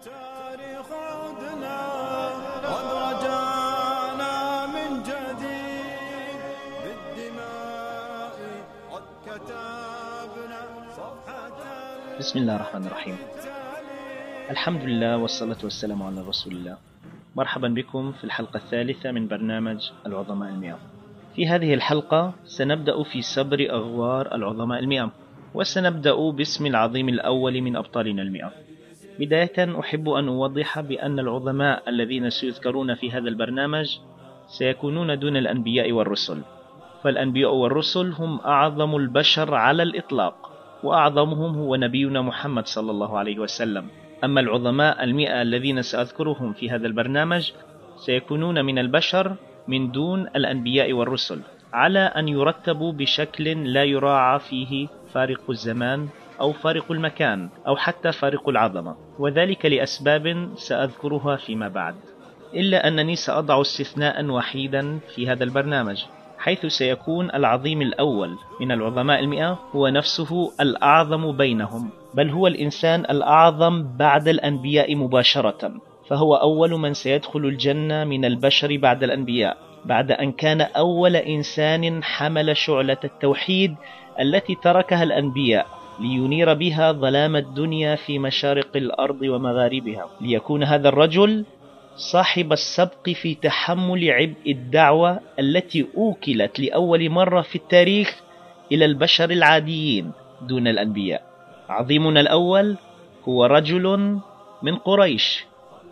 التاريخ عدنا قد رجعنا من جديد. بالدماء قد كتبنا صفحة بسم الله الرحمن الرحيم. الحمد لله والصلاة والسلام على رسول الله. مرحبا بكم في الحلقة الثالثة من برنامج العظماء المئة في هذه الحلقة سنبدأ في سبر أغوار العظماء المئة وسنبدأ باسم العظيم الأول من أبطالنا المئة بداية أحب أن أوضح بأن العظماء الذين سيذكرون في هذا البرنامج سيكونون دون الأنبياء والرسل. فالأنبياء والرسل هم أعظم البشر على الإطلاق وأعظمهم هو نبينا محمد صلى الله عليه وسلم. أما العظماء المئة الذين سأذكرهم في هذا البرنامج سيكونون من البشر من دون الأنبياء والرسل على أن يرتبوا بشكل لا يراعى فيه فارق الزمان أو فارق المكان أو حتى فارق العظمة. وذلك لأسباب سأذكرها فيما بعد. إلا أنني سأضع استثناء وحيدا في هذا البرنامج حيث سيكون العظيم الأول من العظماء المئة هو نفسه الأعظم بينهم بل هو الإنسان الأعظم بعد الأنبياء مباشرة. فهو أول من سيدخل الجنة من البشر بعد الأنبياء بعد أن كان أول إنسان حمل شعلة التوحيد التي تركها الأنبياء. لينير بها ظلام الدنيا في مشارق الأرض ومغاربها. ليكون هذا الرجل صاحب السبق في تحمل عبء الدعوة التي أوكلت لأول مرة في التاريخ إلى البشر العاديين دون الأنبياء. عظيمنا الأول هو رجل من قريش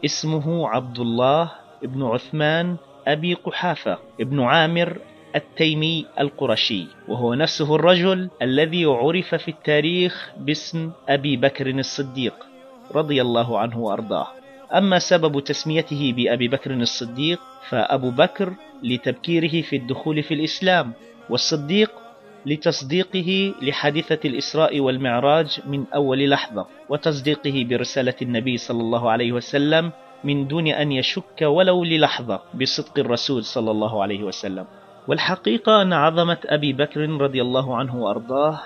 اسمه عبد الله بن عثمان أبي قحافة ابن عامر التيمي القرشي وهو نفسه الرجل الذي عرف في التاريخ باسم أبي بكر الصديق رضي الله عنه وأرضاه. أما سبب تسميته بأبي بكر الصديق فأبو بكر لتبكيره في الدخول في الإسلام والصديق لتصديقه لحادثة الإسراء والمعراج من أول لحظة وتصديقه برسالة النبي صلى الله عليه وسلم من دون أن يشك ولو للحظة بصدق الرسول صلى الله عليه وسلم. والحقيقة أن عظمة أبي بكر رضي الله عنه وأرضاه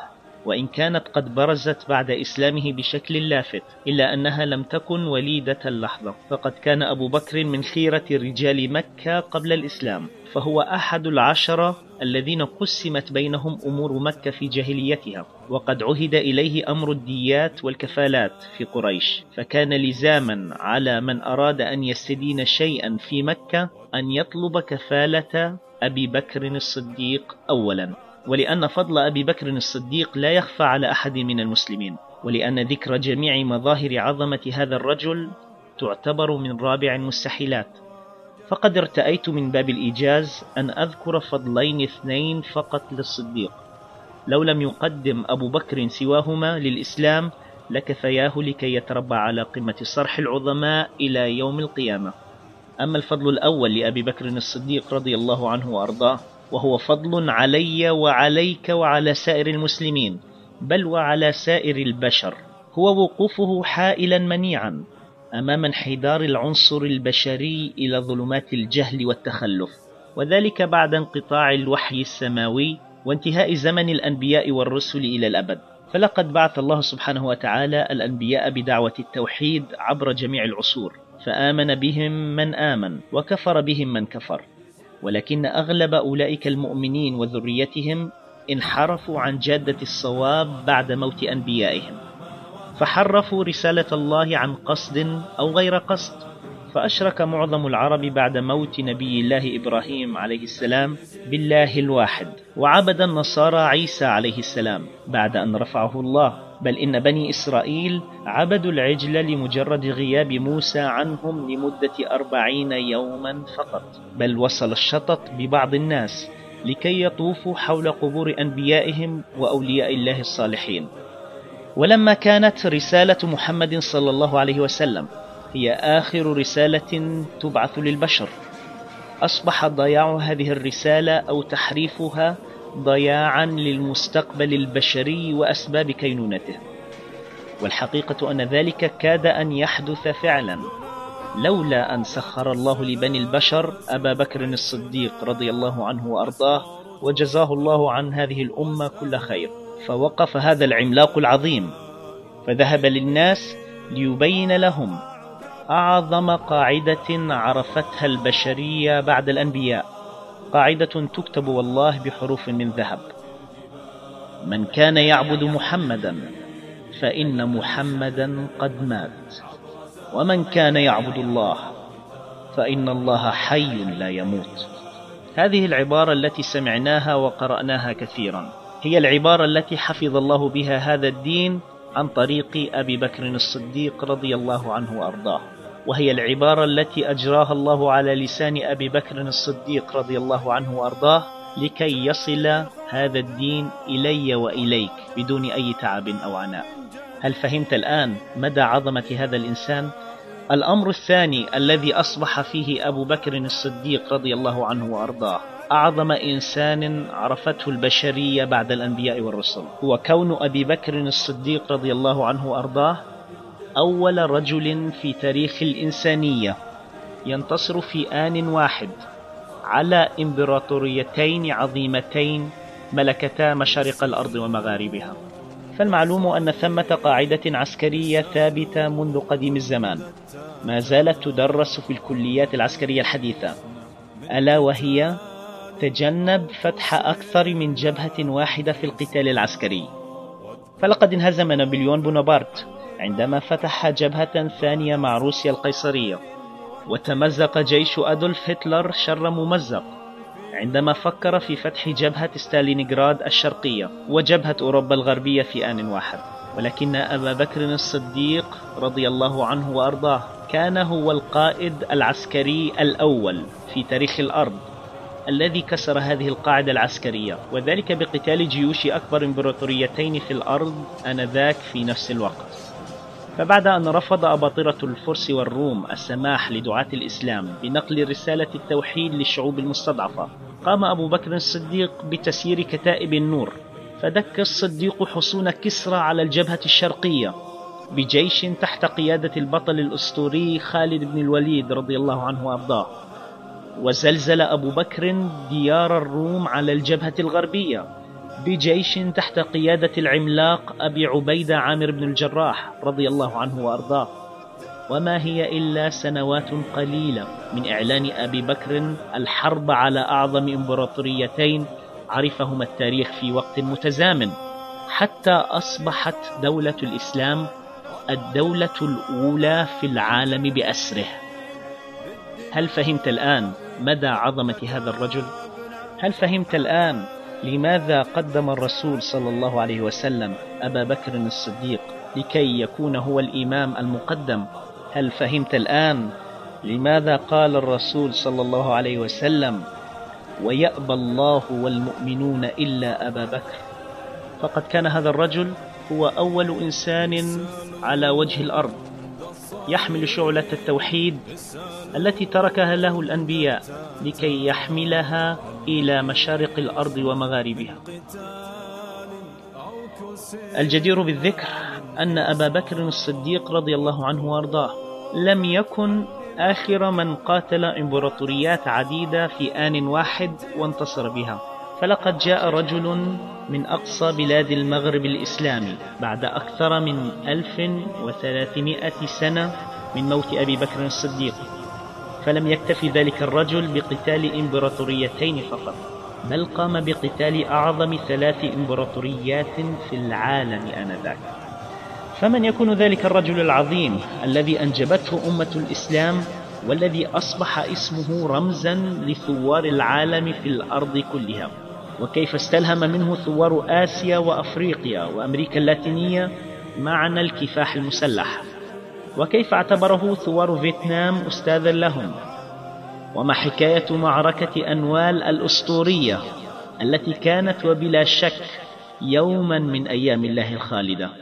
وإن كانت قد برزت بعد إسلامه بشكل لافت إلا أنها لم تكن وليدة اللحظة. فقد كان أبو بكر من خيرة رجال مكة قبل الإسلام فهو أحد العشرة الذين قسمت بينهم أمور مكة في جاهليتها وقد عهد إليه أمر الديات والكفالات في قريش. فكان لزاما على من أراد أن يستدين شيئا في مكة أن يطلب كفالة أبي بكر الصديق أولا. ولأن فضل أبي بكر الصديق لا يخفى على أحد من المسلمين. ولأن ذكر جميع مظاهر عظمة هذا الرجل تعتبر من رابع المستحيلات. فقد ارتأيت من باب الإيجاز أن أذكر فضلين اثنين فقط للصديق. لو لم يقدم أبو بكر سواهما للإسلام لكفياه لكي يتربع على قمة صرح العظماء إلى يوم القيامة. أما الفضل الأول لأبي بكر الصديق رضي الله عنه وأرضاه وهو فضل علي وعليك وعلى سائر المسلمين بل وعلى سائر البشر هو وقوفه حائلا منيعا أمام انحدار العنصر البشري إلى ظلمات الجهل والتخلف وذلك بعد انقطاع الوحي السماوي وانتهاء زمن الأنبياء والرسل إلى الأبد. فلقد بعث الله سبحانه وتعالى الأنبياء بدعوة التوحيد عبر جميع العصور. فآمن بهم من آمن وكفر بهم من كفر. ولكن أغلب أولئك المؤمنين وذريتهم انحرفوا عن جادة الصواب بعد موت أنبيائهم. فحرفوا رسالة الله عن قصد أو غير قصد. فأشرك معظم العرب بعد موت نبي الله إبراهيم عليه السلام بالله الواحد وعبد النصارى عيسى عليه السلام بعد أن رفعه الله. بل إن بني إسرائيل عبدوا العجل لمجرد غياب موسى عنهم لمدة أربعين يوما فقط. بل وصل الشطط ببعض الناس لكي يطوفوا حول قبور أنبيائهم وأولياء الله الصالحين. ولما كانت رسالة محمد صلى الله عليه وسلم هي آخر رسالة تبعث للبشر أصبح ضياع هذه الرسالة أو تحريفها ضياعا للمستقبل البشري وأسباب كينونته. والحقيقة أن ذلك كاد أن يحدث فعلا. لولا أن سخر الله لبني البشر أبا بكر الصديق رضي الله عنه وأرضاه وجزاه الله عن هذه الأمة كل خير. فوقف هذا العملاق العظيم. فذهب للناس ليبين لهم أعظم قاعدة عرفتها البشرية بعد الأنبياء. قاعدة تكتب والله بحروف من ذهب. من كان يعبد محمدا فإن محمدا قد مات. ومن كان يعبد الله فإن الله حي لا يموت. هذه العبارة التي سمعناها وقرأناها كثيرا. هي العبارة التي حفظ الله بها هذا الدين عن طريق أبي بكر الصديق رضي الله عنه وأرضاه. وهي العبارة التي أجراها الله على لسان أبي بكر الصديق رضي الله عنه وأرضاه لكي يصل هذا الدين إلي وإليك بدون أي تعب أو عناء هل فهمت الآن مدى عظمة هذا الإنسان؟ الأمر الثاني الذي أصبح فيه أبو بكر الصديق رضي الله عنه وأرضاه أعظم إنسان عرفته البشرية بعد الأنبياء والرسل هو كون أبي بكر الصديق رضي الله عنه وأرضاه أول رجل في تاريخ الإنسانية ينتصر في آن واحد على إمبراطوريتين عظيمتين ملكتا مشارق الأرض ومغاربها. فالمعلوم أن ثمة قاعدة عسكرية ثابتة منذ قديم الزمان. ما زالت تدرس في الكليات العسكرية الحديثة. ألا وهي تجنب فتح أكثر من جبهة واحدة في القتال العسكري. فلقد انهزم نابليون بونابرت عندما فتح جبهة ثانية مع روسيا القيصرية وتمزق جيش أدولف هتلر شر ممزق عندما فكر في فتح جبهة ستالينغراد الشرقية وجبهة أوروبا الغربية في آن واحد. ولكن أبا بكر الصديق رضي الله عنه وأرضاه كان هو القائد العسكري الأول في تاريخ الأرض الذي كسر هذه القاعدة العسكرية. وذلك بقتال جيوش أكبر إمبراطوريتين في الأرض آنذاك في نفس الوقت. فبعد أن رفض أباطرة الفرس والروم السماح لدعاة الإسلام بنقل رسالة التوحيد للشعوب المستضعفة قام أبو بكر الصديق بتسيير كتائب النور فدك الصديق حصون كسرى على الجبهة الشرقية بجيش تحت قيادة البطل الأسطوري خالد بن الوليد رضي الله عنه وأرضاه. وزلزل أبو بكر ديار الروم على الجبهة الغربية. بجيش تحت قيادة العملاق أبي عبيدة عامر بن الجراح رضي الله عنه وأرضاه وما هي إلا سنوات قليلة من إعلان أبي بكر الحرب على أعظم إمبراطوريتين عرفهما التاريخ في وقت متزامن حتى أصبحت دولة الإسلام الدولة الأولى في العالم بأسره هل فهمت الآن مدى عظمة هذا الرجل؟ هل فهمت الآن لماذا قدم الرسول صلى الله عليه وسلم أبا بكر الصديق لكي يكون هو الإمام المقدم؟ هل فهمت الآن؟ لماذا قال الرسول صلى الله عليه وسلم ويأبى الله والمؤمنون إلا أبا بكر فقد كان هذا الرجل هو أول إنسان على وجه الأرض. يحمل شعلة التوحيد التي تركها له الأنبياء لكي يحملها إلى مشارق الأرض ومغاربها. الجدير بالذكر أن أبا بكر الصديق رضي الله عنه وأرضاه لم يكن آخر من قاتل إمبراطوريات عديدة في آن واحد وانتصر بها. فلقد جاء رجل من أقصى بلاد المغرب الإسلامي بعد أكثر من 1300 سنة من موت أبي بكر الصديق فلم يكتف ذلك الرجل بقتال إمبراطوريتين فقط بل قام بقتال أعظم ثلاث إمبراطوريات في العالم آنذاك. فمن يكون ذلك الرجل العظيم الذي أنجبته أمة الإسلام والذي أصبح اسمه رمزا لثوار العالم في الأرض كلها. وكيف استلهم منه ثوار آسيا وأفريقيا وأمريكا اللاتينية؟ معنى الكفاح المسلح. وكيف اعتبره ثوار فيتنام أستاذا لهم؟ وما حكاية معركة أنوال الأسطورية التي كانت وبلا شك يوما من أيام الله الخالدة.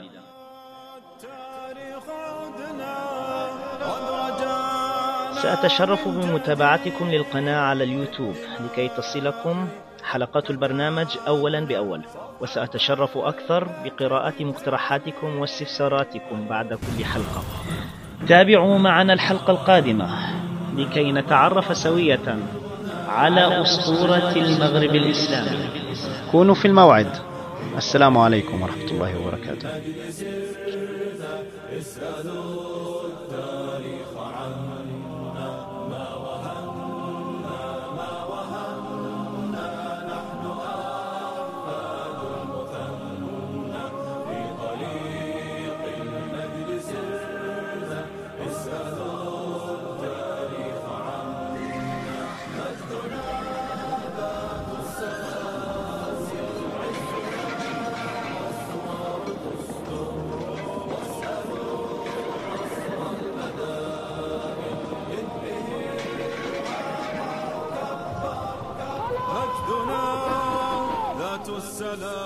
سأتشرف بمتابعتكم للقناة على اليوتيوب لكي تصلكم حلقات البرنامج أولا بأول. وسأتشرف أكثر بقراءة مقترحاتكم واستفساراتكم بعد كل حلقة. تابعوا معنا الحلقة القادمة لكي نتعرف سوية على أسطورة المغرب الإسلامي. كونوا في الموعد. السلام عليكم ورحمة الله وبركاته. مجدنا ذات السلاسل